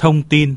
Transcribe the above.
thông tin.